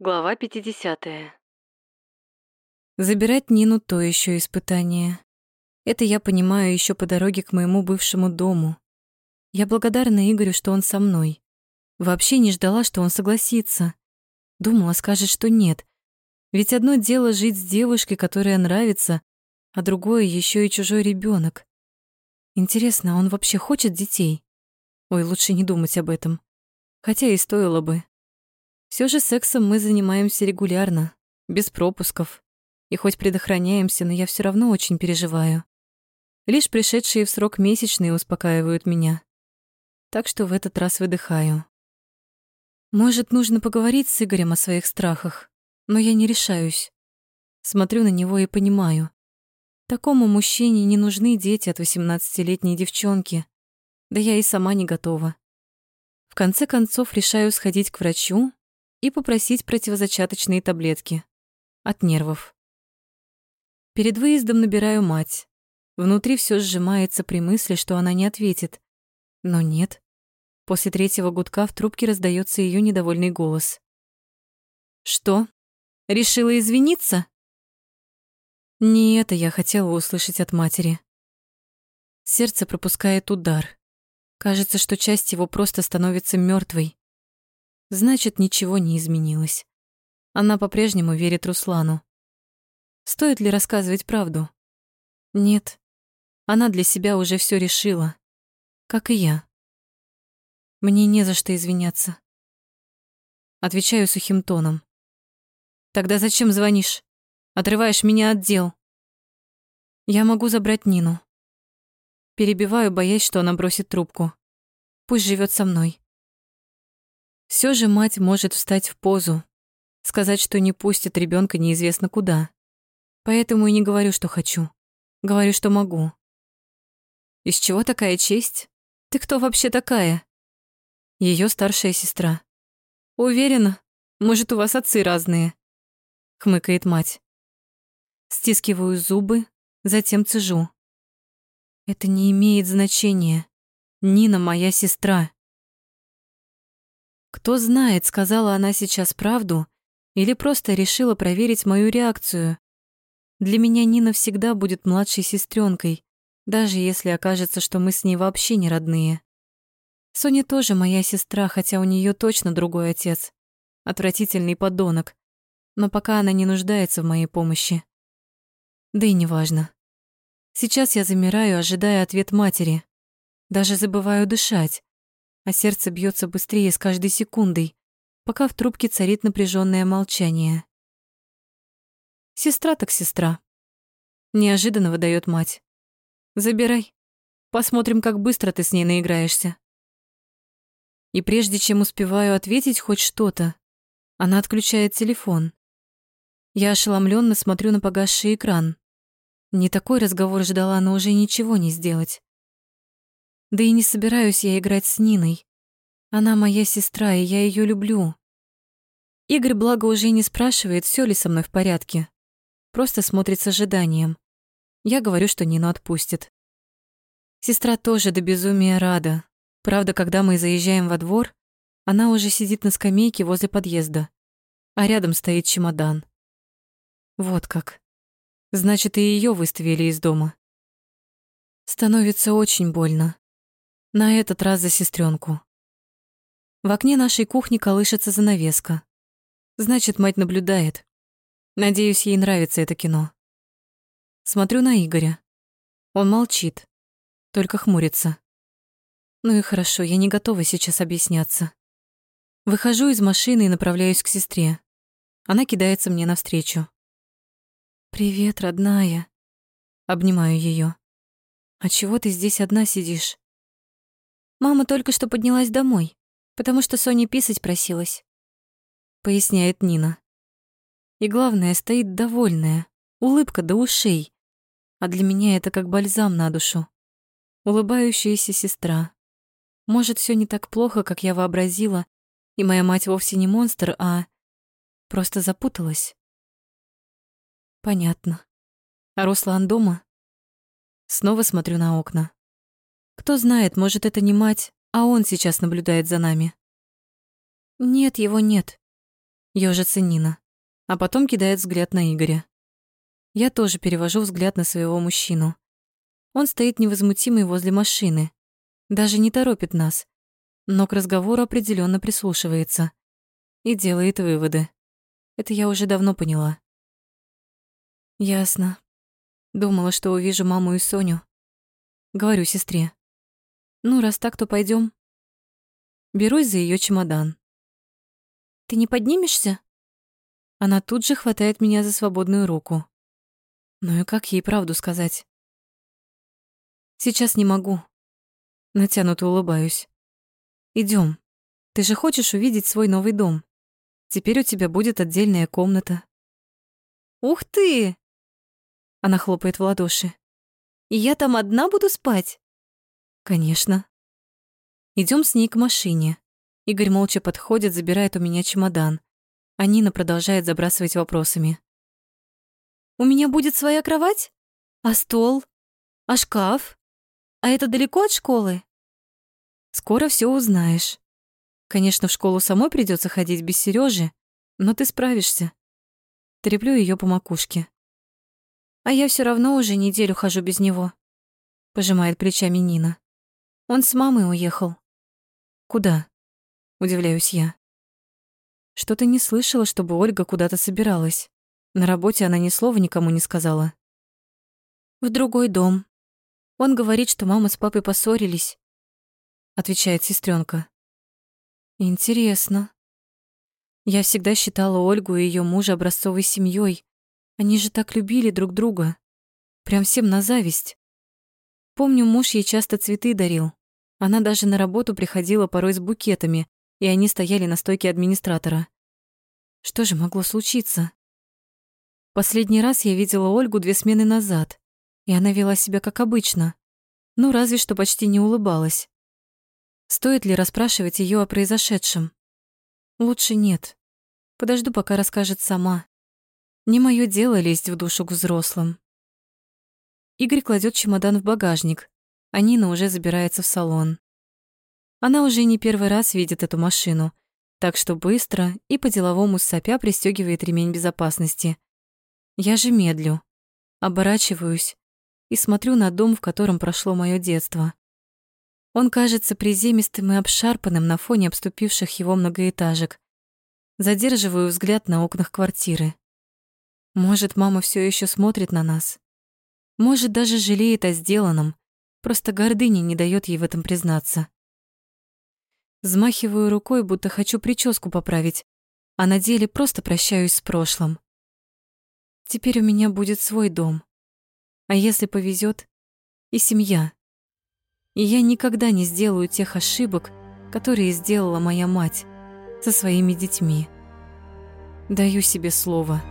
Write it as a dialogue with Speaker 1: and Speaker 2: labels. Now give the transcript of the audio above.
Speaker 1: Глава 50.
Speaker 2: Забирать Нину то еще испытание. Это я понимаю еще по дороге к моему бывшему дому. Я благодарна Игорю, что он со мной. Вообще не ждала, что он согласится. Думала, скажет, что нет. Ведь одно дело жить с девушкой, которая нравится, а другое еще и чужой ребенок. Интересно, а он вообще хочет детей? Ой, лучше не думать об этом. Хотя и стоило бы. Все же сексом мы занимаемся регулярно, без пропусков. И хоть предохраняемся, но я все равно очень переживаю. Лишь пришедшие в срок месячные успокаивают меня. Так что в этот раз выдыхаю. Может, нужно поговорить с Игорем о своих страхах, но я не решаюсь. Смотрю на него и понимаю. Такому мужчине не нужны дети от 18-летней девчонки. Да я и сама не готова. В конце концов решаю сходить к врачу и попросить противозачаточные таблетки. От нервов. Перед выездом набираю мать. Внутри все сжимается при мысли, что она не ответит. Но нет. После третьего гудка в трубке раздается ее недовольный голос. «Что? Решила извиниться?» Не это я хотела услышать от матери. Сердце пропускает удар. Кажется, что часть его просто становится мертвой. Значит, ничего не изменилось. Она по-прежнему верит Руслану. Стоит ли рассказывать правду? Нет. Она для себя уже все решила. Как и я. Мне не за что извиняться. Отвечаю сухим тоном. Тогда зачем звонишь? Отрываешь меня от дел. Я могу забрать Нину. Перебиваю, боясь, что она бросит трубку. Пусть живет со мной. Все же мать может встать в позу, сказать, что не пустит ребенка неизвестно куда. Поэтому и не говорю, что хочу. Говорю, что могу. Из чего такая честь? Ты кто вообще такая? Ее старшая сестра. Уверена, может, у вас отцы разные, хмыкает мать. Стискиваю зубы, затем цежу. Это не имеет значения. Нина моя сестра. Кто знает, сказала она сейчас правду или просто решила проверить мою реакцию. Для меня Нина всегда будет младшей сестренкой, даже если окажется, что мы с ней вообще не родные. Соня тоже моя сестра, хотя у нее точно другой отец. Отвратительный подонок. Но пока она не нуждается в моей помощи. Да и неважно. Сейчас я замираю, ожидая ответ матери. Даже забываю дышать а сердце бьется быстрее с каждой секундой, пока в трубке царит напряженное молчание. Сестра так сестра. Неожиданно выдает мать. Забирай. Посмотрим, как быстро ты с ней наиграешься. И прежде чем успеваю ответить хоть что-то, она отключает телефон. Я ошеломленно смотрю на погасший экран. Не такой разговор ждала, но уже ничего не сделать. Да и не собираюсь я играть с Ниной. Она моя сестра, и я ее люблю. Игорь, благо, уже не спрашивает, все ли со мной в порядке. Просто смотрит с ожиданием. Я говорю, что Нину отпустит. Сестра тоже до безумия рада. Правда, когда мы заезжаем во двор, она уже сидит на скамейке возле подъезда, а рядом стоит чемодан. Вот как. Значит, и ее выставили из дома. Становится очень больно. На этот раз за сестренку. В окне нашей кухни колышется занавеска. Значит, мать наблюдает. Надеюсь, ей нравится это кино. Смотрю на Игоря. Он молчит, только хмурится. Ну и хорошо, я не готова сейчас объясняться. Выхожу из машины и направляюсь к сестре. Она кидается мне навстречу. «Привет, родная». Обнимаю ее. «А чего ты здесь одна сидишь?» Мама только что поднялась домой, потому что Соня писать просилась. Поясняет Нина. И главное, стоит довольная, улыбка до ушей. А для меня это как бальзам на душу. Улыбающаяся сестра. Может, все не так плохо, как я вообразила, и моя мать вовсе не монстр, а просто запуталась. Понятно. А Руслан дома? Снова смотрю на окна. Кто знает, может, это не мать, а он сейчас наблюдает за нами. Нет, его нет. Ёжится Нина, а потом кидает взгляд на Игоря. Я тоже перевожу взгляд на своего мужчину. Он стоит невозмутимый возле машины, даже не торопит нас, но к разговору определенно прислушивается и делает выводы. Это я уже давно поняла. Ясно. Думала, что увижу маму и Соню. Говорю сестре. Ну, раз так, то пойдем. Берусь за ее чемодан. Ты не поднимешься? Она тут же хватает меня за свободную руку. Ну и как ей правду сказать? Сейчас не могу. Натянуто улыбаюсь. Идем. Ты же хочешь увидеть свой новый дом. Теперь у тебя будет отдельная комната. Ух ты! Она хлопает в ладоши. И я там одна буду спать? Конечно. Идем с ней к машине. Игорь молча подходит, забирает у меня чемодан. А Нина продолжает забрасывать вопросами. «У меня будет своя кровать? А стол? А шкаф? А это далеко от школы?» «Скоро все узнаешь. Конечно, в школу самой придется ходить без Сережи, но ты справишься». Треплю ее по макушке. «А я все равно уже неделю хожу без него», — пожимает плечами Нина. Он с мамой уехал. Куда? Удивляюсь я. Что-то не слышала, чтобы Ольга куда-то собиралась. На работе она ни слова никому не сказала. В другой дом. Он говорит, что мама с папой поссорились, отвечает сестренка. Интересно. Я всегда считала Ольгу и ее мужа образцовой семьей. Они же так любили друг друга. Прям всем на зависть. Помню, муж ей часто цветы дарил. Она даже на работу приходила порой с букетами, и они стояли на стойке администратора. Что же могло случиться? Последний раз я видела Ольгу две смены назад, и она вела себя как обычно. Ну, разве что почти не улыбалась. Стоит ли расспрашивать ее о произошедшем? Лучше нет. Подожду, пока расскажет сама. Не мое дело лезть в душу к взрослым. Игорь кладет чемодан в багажник, а Нина уже забирается в салон. Она уже не первый раз видит эту машину, так что быстро и по-деловому сопя пристегивает ремень безопасности. Я же медлю, оборачиваюсь и смотрю на дом, в котором прошло мое детство. Он кажется приземистым и обшарпанным на фоне обступивших его многоэтажек. Задерживаю взгляд на окнах квартиры. Может, мама все еще смотрит на нас. Может, даже жалеет о сделанном, Просто гордыня не дает ей в этом признаться. Взмахиваю рукой, будто хочу прическу поправить, а на деле просто прощаюсь с прошлым. Теперь у меня будет свой дом. А если повезет, и семья. И я никогда не сделаю тех ошибок, которые сделала моя мать со своими детьми. Даю себе слово.